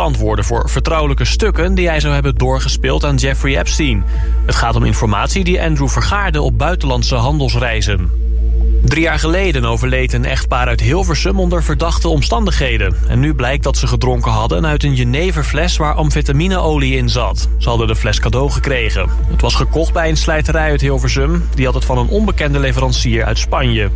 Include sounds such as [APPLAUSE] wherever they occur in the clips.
verantwoorden voor vertrouwelijke stukken... die hij zou hebben doorgespeeld aan Jeffrey Epstein. Het gaat om informatie die Andrew vergaarde op buitenlandse handelsreizen. Drie jaar geleden overleed een echtpaar uit Hilversum onder verdachte omstandigheden. En nu blijkt dat ze gedronken hadden uit een jeneverfles waar amfetamineolie in zat. Ze hadden de fles cadeau gekregen. Het was gekocht bij een slijterij uit Hilversum. Die had het van een onbekende leverancier uit Spanje.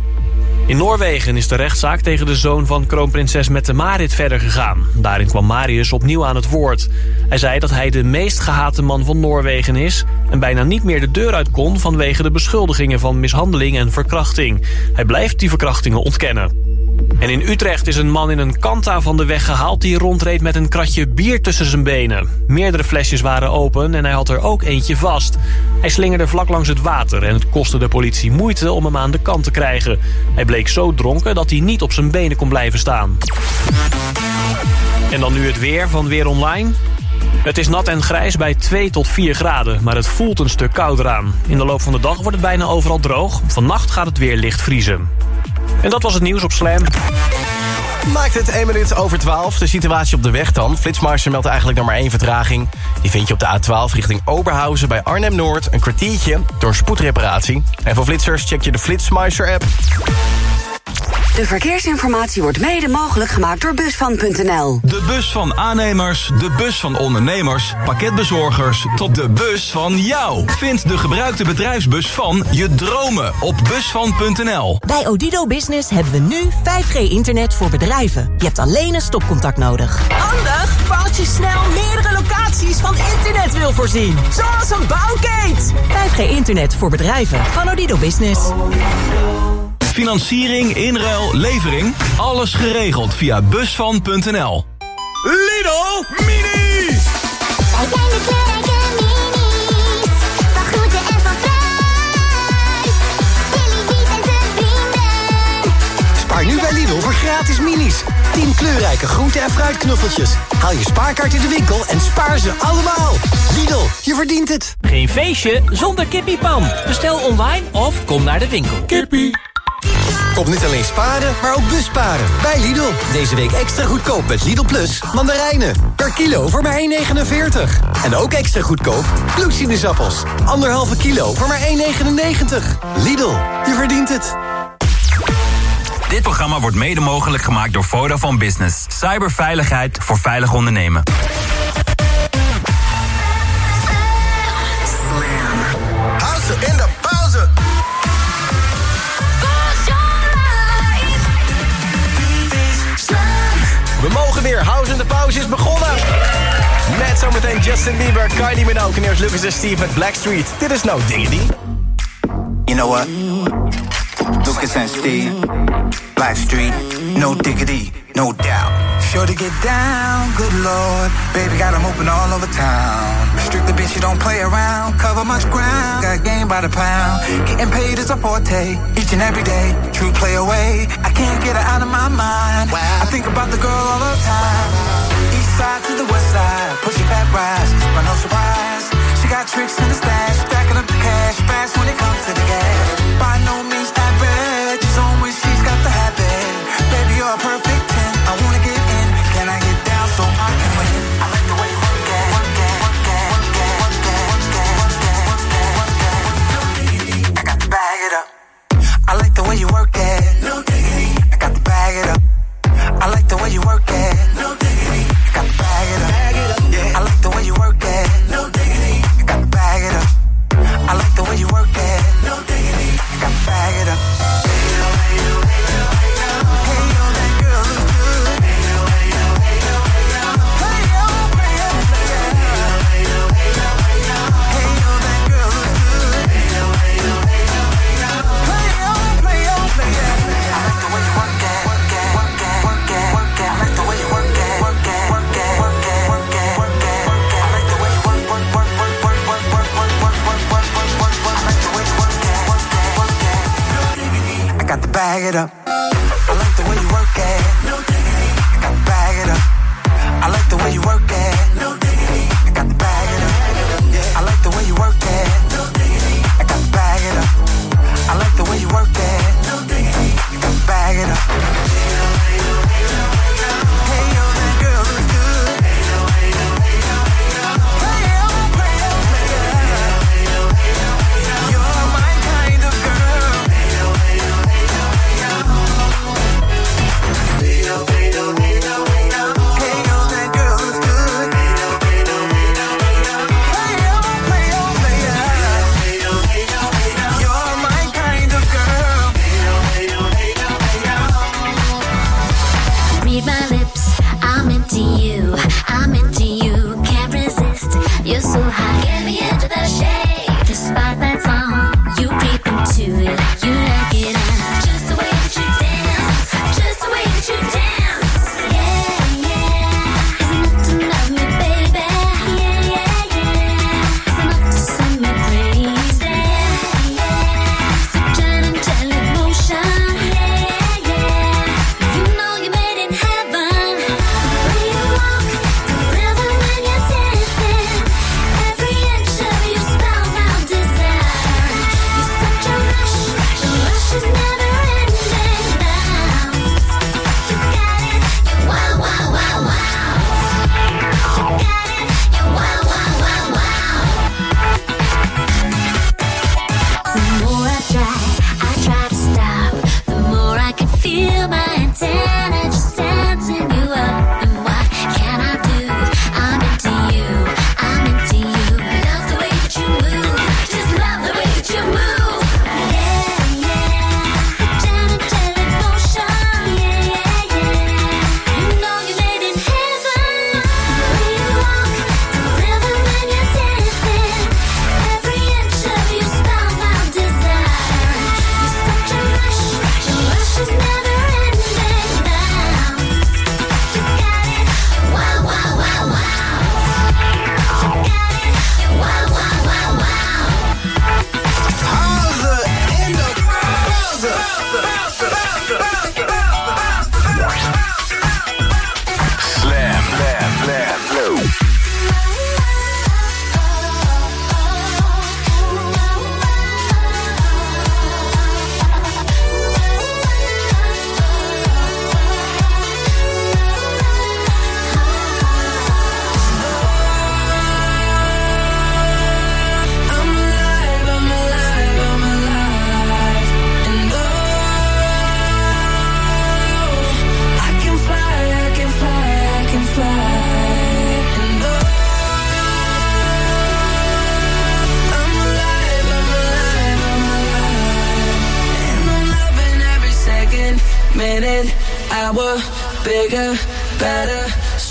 In Noorwegen is de rechtszaak tegen de zoon van kroonprinses Mette-Marit verder gegaan. Daarin kwam Marius opnieuw aan het woord. Hij zei dat hij de meest gehate man van Noorwegen is... en bijna niet meer de deur uit kon vanwege de beschuldigingen van mishandeling en verkrachting. Hij blijft die verkrachtingen ontkennen. En in Utrecht is een man in een kanta van de weg gehaald... die rondreed met een kratje bier tussen zijn benen. Meerdere flesjes waren open en hij had er ook eentje vast. Hij slingerde vlak langs het water en het kostte de politie moeite om hem aan de kant te krijgen. Hij bleek zo dronken dat hij niet op zijn benen kon blijven staan. En dan nu het weer van Weer Online. Het is nat en grijs bij 2 tot 4 graden, maar het voelt een stuk kouder aan. In de loop van de dag wordt het bijna overal droog. Vannacht gaat het weer licht vriezen. En dat was het nieuws op Slam. Maakt het 1 minuut over 12. De situatie op de weg dan. Flitsmeister meldt eigenlijk nog maar één vertraging. Die vind je op de A12 richting Oberhausen bij Arnhem-Noord. Een kwartiertje door spoedreparatie. En voor flitsers check je de Flitsmeister-app. De verkeersinformatie wordt mede mogelijk gemaakt door Busvan.nl. De bus van aannemers, de bus van ondernemers, pakketbezorgers... tot de bus van jou. Vind de gebruikte bedrijfsbus van je dromen op Busvan.nl. Bij Odido Business hebben we nu 5G-internet voor bedrijven. Je hebt alleen een stopcontact nodig. Handig, voor als je snel meerdere locaties van internet wil voorzien. Zoals een bouwkate. 5G-internet voor bedrijven van Odido Business. Financiering, inruil, levering. Alles geregeld via busvan.nl. Lidl Mini! Wij zijn de kleurrijke minis. Van groente en van fruit. Billy Bies en zijn vrienden. Spaar nu bij Lidl voor gratis minis. 10 kleurrijke groente- en fruitknuffeltjes. Haal je spaarkaart in de winkel en spaar ze allemaal. Lidl, je verdient het. Geen feestje zonder kippiepan. Bestel online of kom naar de winkel. Kippie. Kom niet alleen sparen, maar ook busparen. Bij Lidl. Deze week extra goedkoop met Lidl Plus mandarijnen. Per kilo voor maar 1,49. En ook extra goedkoop bloedsinusappels. Anderhalve kilo voor maar 1,99. Lidl, je verdient het. Dit programma wordt mede mogelijk gemaakt door Vodafone Business. Cyberveiligheid voor veilig ondernemen. De pauze is begonnen. Met zometeen Justin Bieber, Kylie Minogue en eerst Lucas en Steve met Blackstreet. Dit is No Diggity. You know what? Lucas and Steve, Blackstreet, no diggity, no doubt. Sure to get down, good lord. Baby got 'em open all over town. Strictly bitch, you don't play around. Cover much ground, got game by the pound. Getting paid is a forte, each and every day. True play away, I can't get her out of my mind. I think about the girl all the time. East side to the west side, pushing back rise, but no surprise. She got tricks in the stash, stacking up the cash, fast when it comes to the gas. By no means average, it's on when she's got the habit. Baby, you're perfect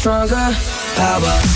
stronger. Power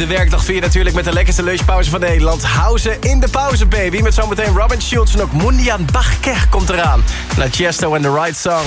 de werkdag vier natuurlijk met de lekkerste lunchpauze van Nederland. House in de pauze, baby. Met zometeen Robin Schultz en ook Mundian Bachker komt eraan. La Chesto en The Right Song.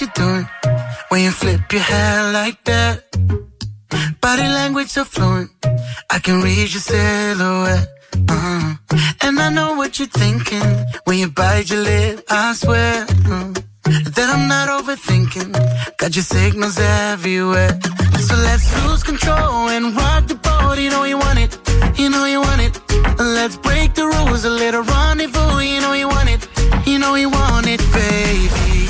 You're doing when you flip your hair like that. Body language so fluent, I can read your silhouette. uh And I know what you're thinking when you bite your lip. I swear uh, that I'm not overthinking. Got your signals everywhere. So let's lose control and rock the boat. You know you want it, you know you want it. Let's break the rules, a little rendezvous. You know you want it, you know you want it, baby.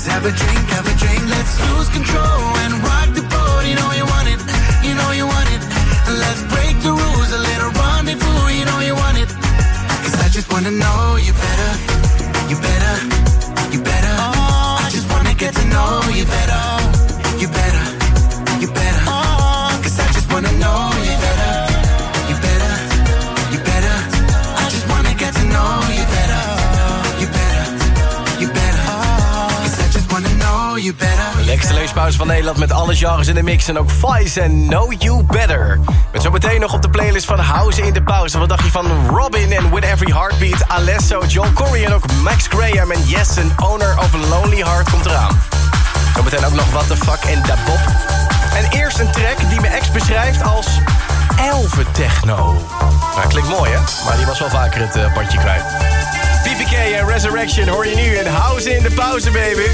Just have a drink, have a drink. Let's lose control and rock the boat. You know you want it, you know you want it. Let's break the rules, a little rendezvous. You know you want it. Cause I just wanna know you better, you better, you better. Oh, I just wanna get to know you better, you better, you better. Cause I just wanna know Lekkerste leespauze van Nederland met alle genres in de mix. En ook Vice en Know You Better. Met zo meteen nog op de playlist van House in de Pauze. Wat dacht je van Robin en With Every Heartbeat, Alesso, Joel Corey en ook Max Graham en Yes, een owner of a Lonely Heart komt eraan. Zometeen ook nog What the Fuck en Da Bob. En eerst een track die mijn ex beschrijft als elfentechno. Nou, klinkt mooi hè, maar die was wel vaker het eh, padje kwijt. PPK en Resurrection hoor je nu in House in de Pauze, baby.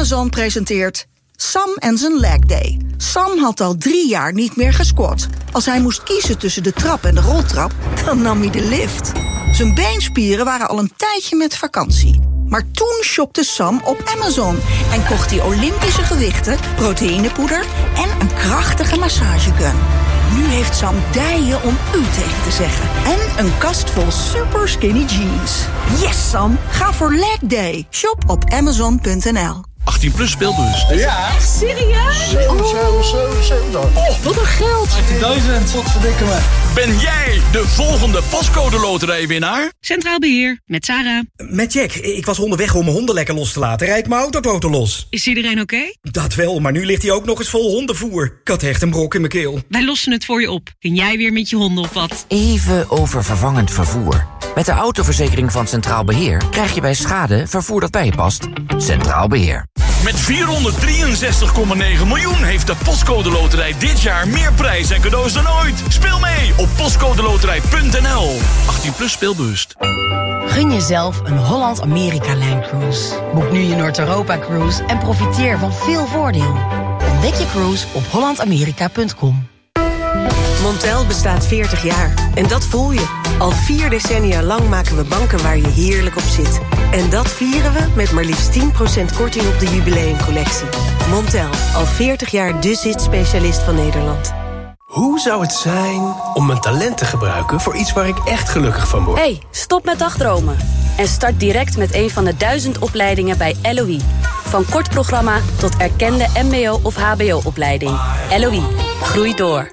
Amazon presenteert Sam en zijn leg day. Sam had al drie jaar niet meer gesquat. Als hij moest kiezen tussen de trap en de roltrap, dan nam hij de lift. Zijn beenspieren waren al een tijdje met vakantie. Maar toen shopte Sam op Amazon en kocht hij Olympische gewichten, proteïnepoeder en een krachtige massagegun. Nu heeft Sam dijen om u tegen te zeggen. En een kast vol super skinny jeans. Yes, Sam! Ga voor leg day. Shop op amazon.nl. 18 plus speelbus. Ja. Echt serieus? 7, 7, 7, 7. Oh, wat een geld. 18.000. Wat verdikken me. Ben jij de volgende pascode loterijwinnaar? Centraal Beheer, met Sarah. Met Jack. Ik was onderweg om mijn honden lekker los te laten. Rijd mijn autototo los. Is iedereen oké? Dat wel, maar nu ligt hij ook nog eens vol hondenvoer. Ik had echt een brok in mijn keel. Wij lossen het voor je op. Kun jij weer met je honden op pad? Even over vervangend vervoer. Met de autoverzekering van Centraal Beheer krijg je bij schade vervoer dat bij je past. Centraal Beheer. Met 463,9 miljoen heeft de Postcode Loterij dit jaar meer prijs en cadeaus dan ooit. Speel mee op postcodeloterij.nl. 18 plus speelbewust. Gun jezelf een Holland-Amerika-lijn cruise. Boek nu je Noord-Europa-cruise en profiteer van veel voordeel. Ontdek je cruise op hollandamerika.com. Montel bestaat 40 jaar. En dat voel je. Al vier decennia lang maken we banken waar je heerlijk op zit. En dat vieren we met maar liefst 10% korting op de jubileumcollectie. Montel, al 40 jaar de zit-specialist van Nederland. Hoe zou het zijn om mijn talent te gebruiken voor iets waar ik echt gelukkig van word? hey, stop met dagdromen. En start direct met een van de duizend opleidingen bij LOE. Van kort programma tot erkende mbo- of hbo-opleiding. LOE, groei door.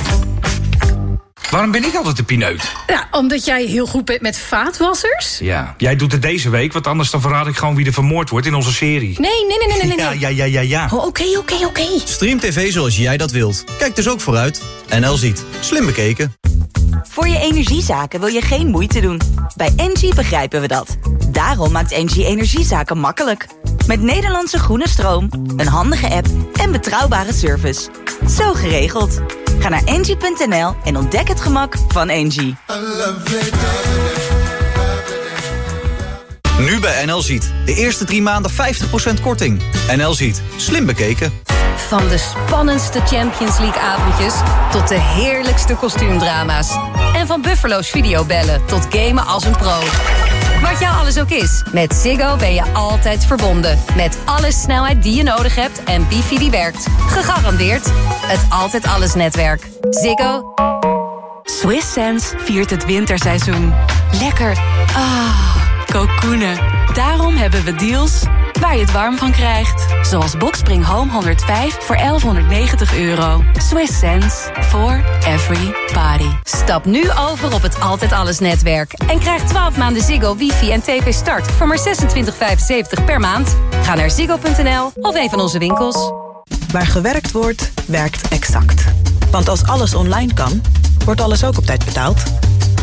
Waarom ben ik altijd de pineut? Ja, omdat jij heel goed bent met vaatwassers. Ja, jij doet het deze week, want anders dan verraad ik gewoon wie er vermoord wordt in onze serie. Nee, nee, nee, nee, nee. nee. Ja, ja, ja, ja, ja. Oh, Oké, oké, oké. Stream TV zoals jij dat wilt. Kijk dus ook vooruit. NL ziet. Slim bekeken. Voor je energiezaken wil je geen moeite doen. Bij Engie begrijpen we dat. Daarom maakt Engie energiezaken makkelijk. Met Nederlandse groene stroom, een handige app en betrouwbare service. Zo geregeld. Ga naar engie.nl en ontdek het gemak van Engie. Nu bij NL ziet. De eerste drie maanden 50% korting. NL ziet. Slim bekeken. Van de spannendste Champions League avondjes tot de heerlijkste kostuumdrama's. En van Buffalo's videobellen tot gamen als een pro. Wat jou alles ook is, met Ziggo ben je altijd verbonden. Met alle snelheid die je nodig hebt en wifi die werkt. Gegarandeerd het Altijd Alles netwerk. Ziggo. Swiss Sense viert het winterseizoen. Lekker. Ah, kokoenen. Daarom hebben we deals waar je het warm van krijgt. Zoals Boxspring Home 105 voor 1190 euro. Swiss sense for every body. Stap nu over op het Altijd Alles netwerk. En krijg 12 maanden Ziggo, wifi en tv start voor maar 26,75 per maand. Ga naar ziggo.nl of een van onze winkels. Waar gewerkt wordt, werkt Exact. Want als alles online kan, wordt alles ook op tijd betaald.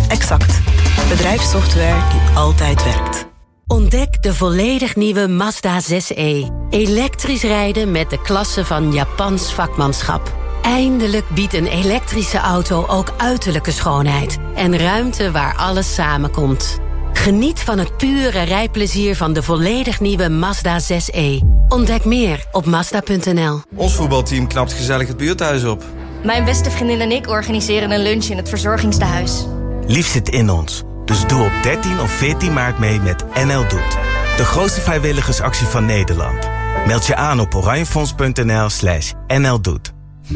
Exact. Bedrijfssoftware die altijd werkt. Ontdek de volledig nieuwe Mazda 6e. Elektrisch rijden met de klasse van Japans vakmanschap. Eindelijk biedt een elektrische auto ook uiterlijke schoonheid. En ruimte waar alles samenkomt. Geniet van het pure rijplezier van de volledig nieuwe Mazda 6e. Ontdek meer op Mazda.nl. Ons voetbalteam knapt gezellig het buurthuis op. Mijn beste vriendin en ik organiseren een lunch in het verzorgingstehuis. Lief zit in ons. Dus doe op 13 of 14 maart mee met NL Doet. De grootste vrijwilligersactie van Nederland. Meld je aan op oranjefonds.nl slash nldoet.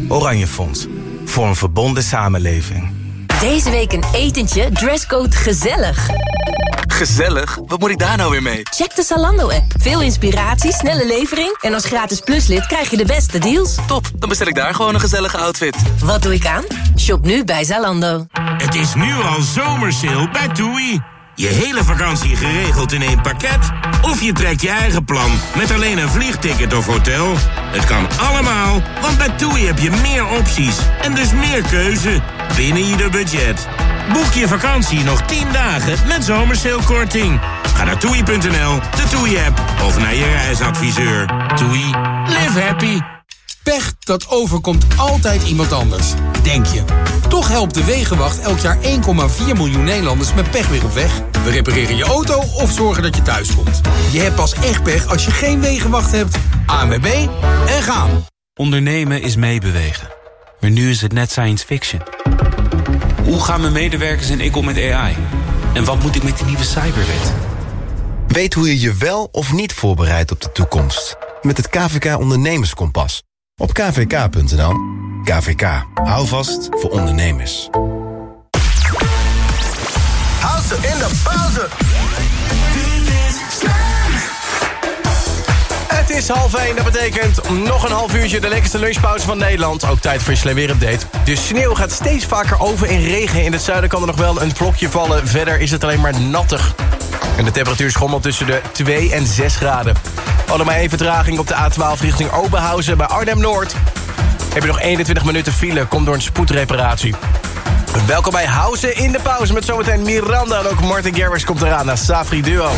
Oranje Fonds. Voor een verbonden samenleving. Deze week een etentje, dresscode gezellig. Gezellig? Wat moet ik daar nou weer mee? Check de Zalando-app. Veel inspiratie, snelle levering... en als gratis pluslid krijg je de beste deals. Top, dan bestel ik daar gewoon een gezellige outfit. Wat doe ik aan? Shop nu bij Zalando. Het is nu al zomersale bij TUI. Je hele vakantie geregeld in één pakket? Of je trekt je eigen plan met alleen een vliegticket of hotel? Het kan allemaal, want bij TUI heb je meer opties en dus meer keuze binnen ieder budget. Boek je vakantie nog 10 dagen met zomersailkorting. Ga naar toei.nl, de TUI-app of naar je reisadviseur. TUI, live happy. Pech, dat overkomt altijd iemand anders, denk je. Toch helpt de Wegenwacht elk jaar 1,4 miljoen Nederlanders met pech weer op weg. We repareren je auto of zorgen dat je thuis komt. Je hebt pas echt pech als je geen Wegenwacht hebt. ANWB en gaan. Ondernemen is meebewegen. Maar nu is het net science fiction. Hoe gaan mijn medewerkers en ik om met AI? En wat moet ik met die nieuwe cyberwet? Weet hoe je je wel of niet voorbereidt op de toekomst. Met het KVK Ondernemerskompas. Op kvk.nl. KVK. Hou vast voor ondernemers. Hou ze in de pauze. Is half 1, dat betekent nog een half uurtje de lekkerste lunchpauze van Nederland. Ook tijd voor je slim weer update. De sneeuw gaat steeds vaker over in regen. In het zuiden kan er nog wel een vlokje vallen. Verder is het alleen maar nattig. En de temperatuur schommelt tussen de 2 en 6 graden. Allemaal even vertraging op de A12 richting Oberhausen bij Arnhem-Noord. Heb je nog 21 minuten file, komt door een spoedreparatie. Welkom bij Hausen in de pauze met zometeen Miranda en ook Martin Garrix komt eraan naar Safri Duo.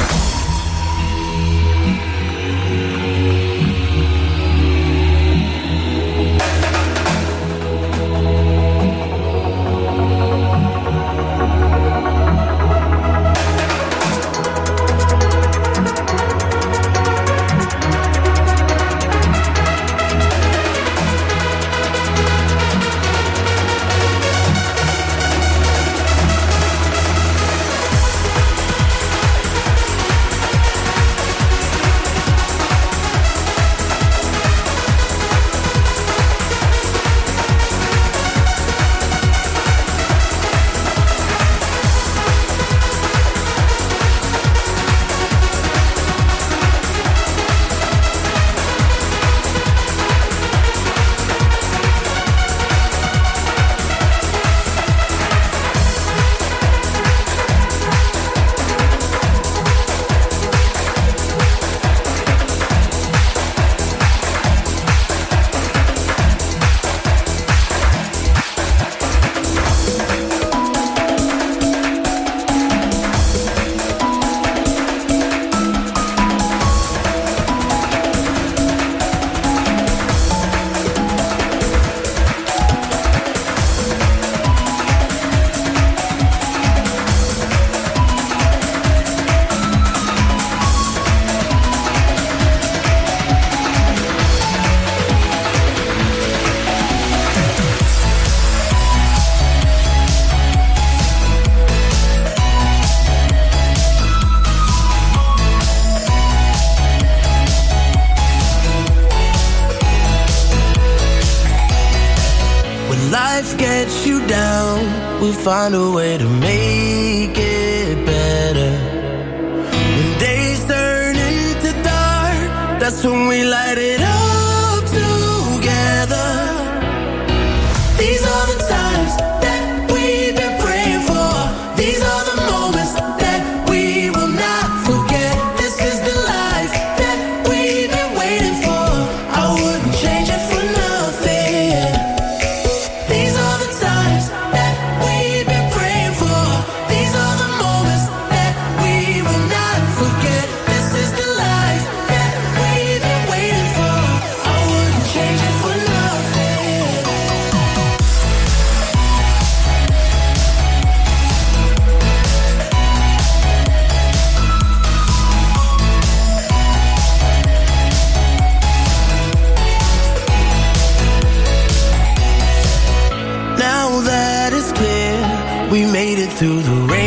We made it through the rain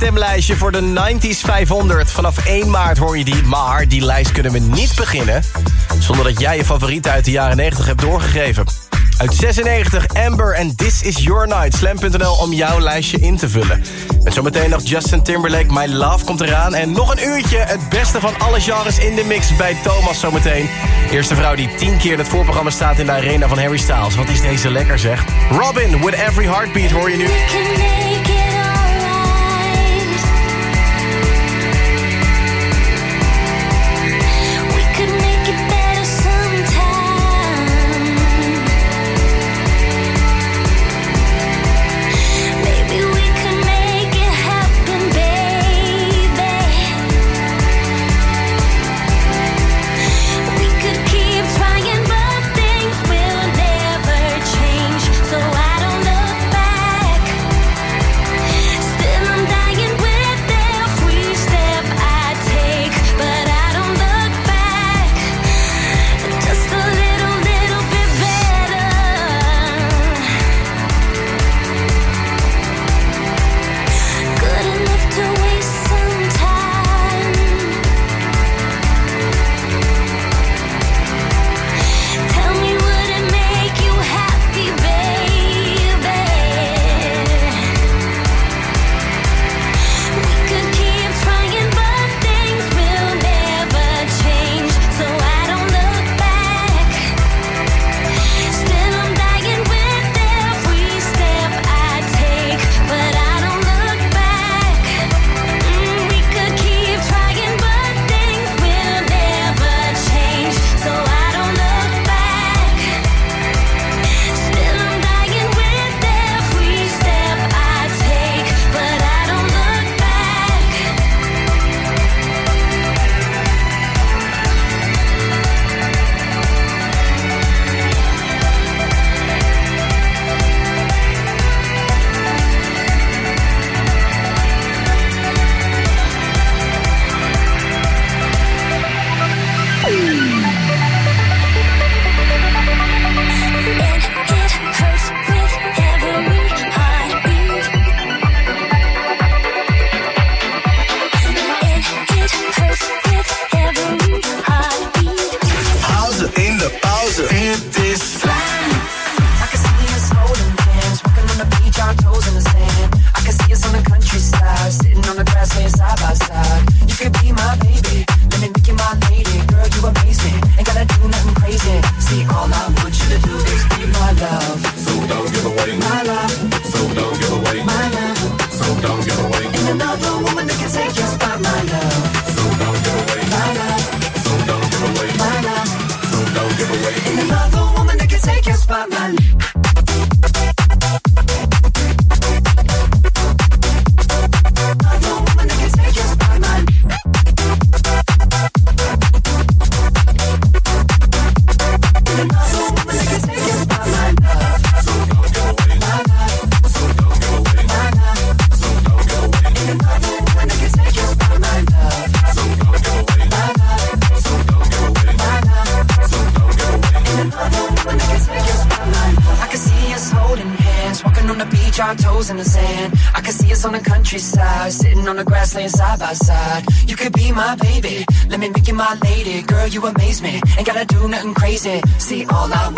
stemlijstje voor de 90s 500. Vanaf 1 maart hoor je die, maar die lijst kunnen we niet beginnen... zonder dat jij je favorieten uit de jaren 90 hebt doorgegeven. Uit 96, Amber en This Is Your Night. Slam.nl om jouw lijstje in te vullen. Met zometeen nog Justin Timberlake, My Love komt eraan. En nog een uurtje, het beste van alle genres in de mix bij Thomas zometeen. Eerste vrouw die tien keer in het voorprogramma staat in de arena van Harry Styles. Wat is deze lekker zeg. Robin, With Every Heartbeat hoor je nu.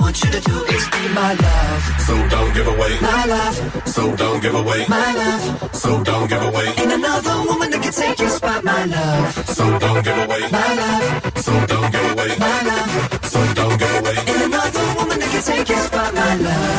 Want you to do is be my love. So don't give away My love, So don't give away my love. So don't give away Ain't another woman that can take your spot, my love. So don't give away My love, So don't give away my love. So don't give away Ain't another woman that can take your spot, my love.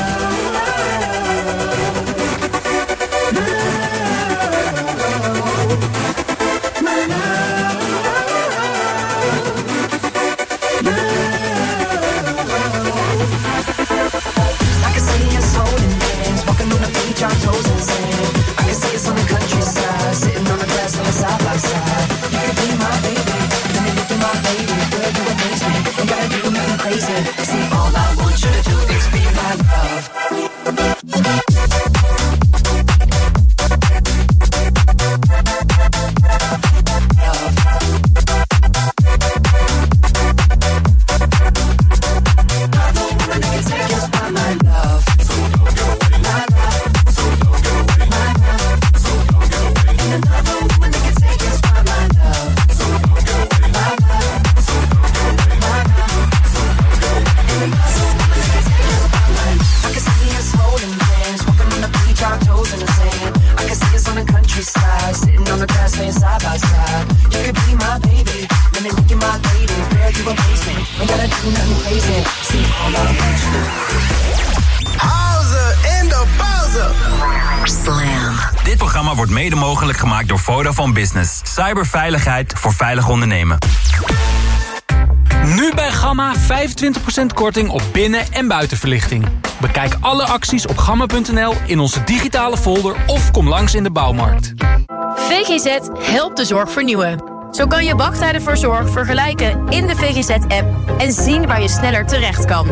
Cyberveiligheid voor veilig ondernemen. Nu bij Gamma 25% korting op binnen- en buitenverlichting. Bekijk alle acties op gamma.nl in onze digitale folder of kom langs in de bouwmarkt. VGZ helpt de zorg vernieuwen. Zo kan je wachttijden voor zorg vergelijken in de VGZ-app en zien waar je sneller terecht kan.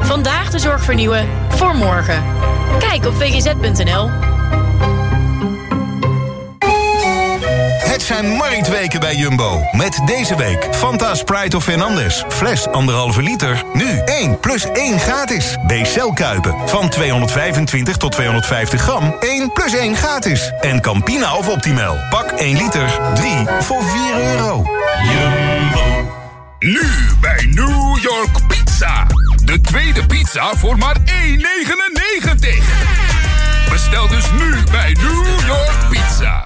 Vandaag de zorg vernieuwen voor morgen. Kijk op vgz.nl. zijn marktweken bij Jumbo. Met deze week Fanta Sprite of Fernandez. Fles 1,5 liter. Nu 1 plus 1 gratis. B-cel Kuipen. Van 225 tot 250 gram. 1 plus 1 gratis. En Campina of Optimal. Pak 1 liter. 3 voor 4 euro. Jumbo. Nu bij New York Pizza. De tweede pizza voor maar 1,99. Bestel dus nu bij New York Pizza.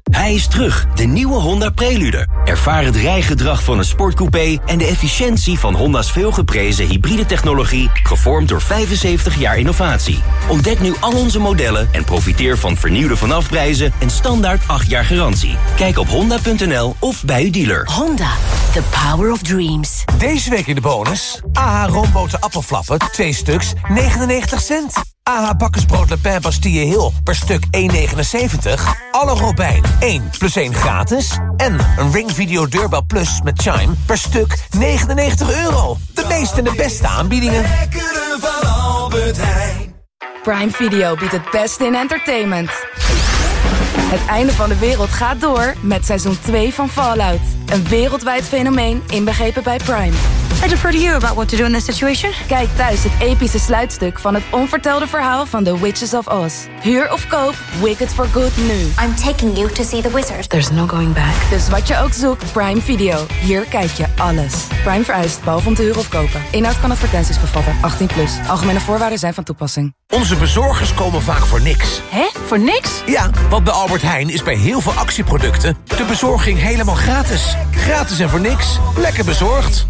Hij is terug, de nieuwe Honda Prelude. Ervaar het rijgedrag van een sportcoupé en de efficiëntie van Honda's veelgeprezen hybride technologie, gevormd door 75 jaar innovatie. Ontdek nu al onze modellen en profiteer van vernieuwde vanafprijzen en standaard 8 jaar garantie. Kijk op honda.nl of bij uw dealer. Honda, the power of dreams. Deze week in de bonus. AH roomboten appelflappen, 2 stuks, 99 cent. AH bakkersbrood Le Pen Bastille Hill per stuk 1,79. Alle Robijn 1 plus 1 gratis. En een Ring Video Deurbel Plus met Chime per stuk 99 euro. De meeste en de beste aanbiedingen. van Albert Heijn. Prime Video biedt het beste in entertainment. Het einde van de wereld gaat door met seizoen 2 van Fallout. Een wereldwijd fenomeen inbegrepen bij Prime. I defer to you about what to do in this situation. Kijk thuis het epische sluitstuk van het onvertelde verhaal van The Witches of Oz. Huur of koop, Wicked for Good nu. I'm taking you to see the wizard. There's no going back. Dus wat je ook zoekt, Prime Video. Hier kijk je alles. Prime vereist, behalve om te huren of kopen. Inhoud kan advertenties bevatten. 18 plus. Algemene voorwaarden zijn van toepassing. Onze bezorgers komen vaak voor niks. Hè? Voor niks? Ja, want bij Albert Heijn is bij heel veel actieproducten... de bezorging helemaal gratis. Gratis en voor niks. Lekker bezorgd.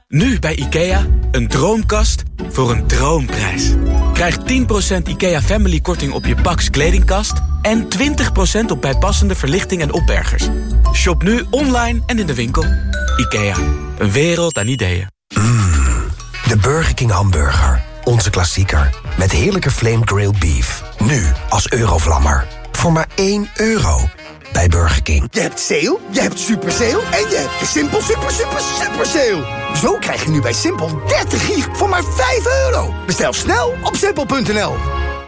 Nu bij IKEA, een droomkast voor een droomprijs. Krijg 10% IKEA Family korting op je Pax kledingkast... en 20% op bijpassende verlichting en opbergers. Shop nu online en in de winkel. IKEA, een wereld aan ideeën. De Burger King hamburger. Onze klassieker. Met heerlijke flame grilled beef. Nu als eurovlammer. Voor maar 1 euro. Bij Burger King. Je hebt sale, je hebt super sale en je hebt de Simpel super super super sale. Zo krijg je nu bij Simpel 30 gig voor maar 5 euro. Bestel snel op simpel.nl.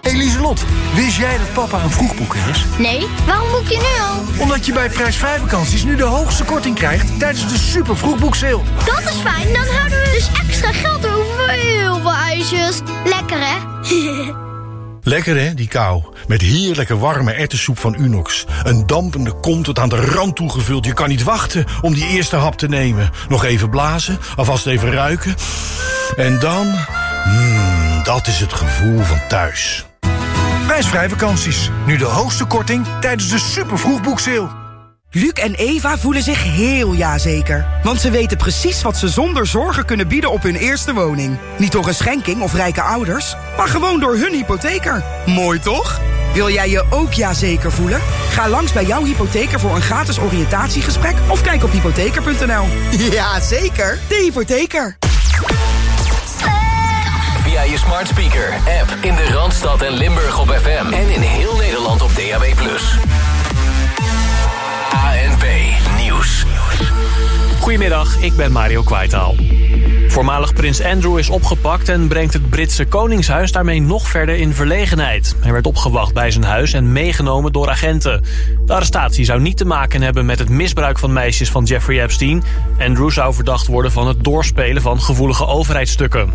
Eliselot, wist jij dat papa een vroegboeker is? Nee, waarom boek je nu al? Omdat je bij prijsvrij vakanties nu de hoogste korting krijgt tijdens de super vroegboekseil. Dat is fijn, dan houden we dus extra geld over voor heel veel ijsjes. Lekker hè? [LAUGHS] Lekker hè, die kou. Met heerlijke warme erwtensoep van Unox. Een dampende kom tot aan de rand toegevuld. Je kan niet wachten om die eerste hap te nemen. Nog even blazen, alvast even ruiken. En dan... Mmm, dat is het gevoel van thuis. Prijsvrij vakanties. Nu de hoogste korting tijdens de super vroegboekseil. Luc en Eva voelen zich heel jazeker. Want ze weten precies wat ze zonder zorgen kunnen bieden op hun eerste woning. Niet door een schenking of rijke ouders, maar gewoon door hun hypotheker. Mooi toch? Wil jij je ook jazeker voelen? Ga langs bij jouw hypotheker voor een gratis oriëntatiegesprek... of kijk op hypotheker.nl. [LAUGHS] Ja, zeker. De hypotheker. Via je smart speaker, app in de Randstad en Limburg op FM. En in heel Nederland op DAB+. Goedemiddag, ik ben Mario Kwaitaal. Voormalig prins Andrew is opgepakt en brengt het Britse Koningshuis daarmee nog verder in verlegenheid. Hij werd opgewacht bij zijn huis en meegenomen door agenten. De arrestatie zou niet te maken hebben met het misbruik van meisjes van Jeffrey Epstein. Andrew zou verdacht worden van het doorspelen van gevoelige overheidsstukken.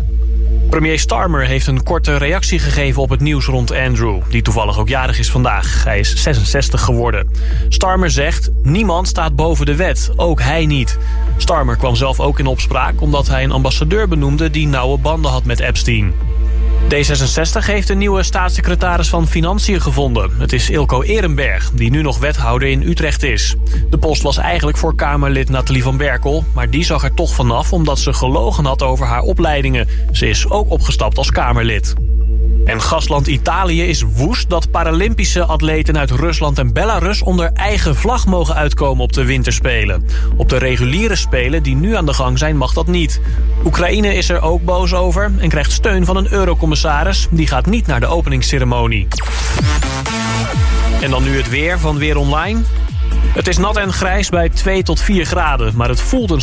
Premier Starmer heeft een korte reactie gegeven op het nieuws rond Andrew... die toevallig ook jarig is vandaag. Hij is 66 geworden. Starmer zegt, niemand staat boven de wet, ook hij niet. Starmer kwam zelf ook in opspraak omdat hij een ambassadeur benoemde... die nauwe banden had met Epstein. D66 heeft een nieuwe staatssecretaris van Financiën gevonden. Het is Ilko Ehrenberg, die nu nog wethouder in Utrecht is. De post was eigenlijk voor Kamerlid Nathalie van Berkel... maar die zag er toch vanaf omdat ze gelogen had over haar opleidingen. Ze is ook opgestapt als Kamerlid. En gastland Italië is woest dat Paralympische atleten uit Rusland en Belarus onder eigen vlag mogen uitkomen op de winterspelen. Op de reguliere spelen die nu aan de gang zijn mag dat niet. Oekraïne is er ook boos over en krijgt steun van een eurocommissaris. Die gaat niet naar de openingsceremonie. En dan nu het weer van Weer Online. Het is nat en grijs bij 2 tot 4 graden, maar het voelt een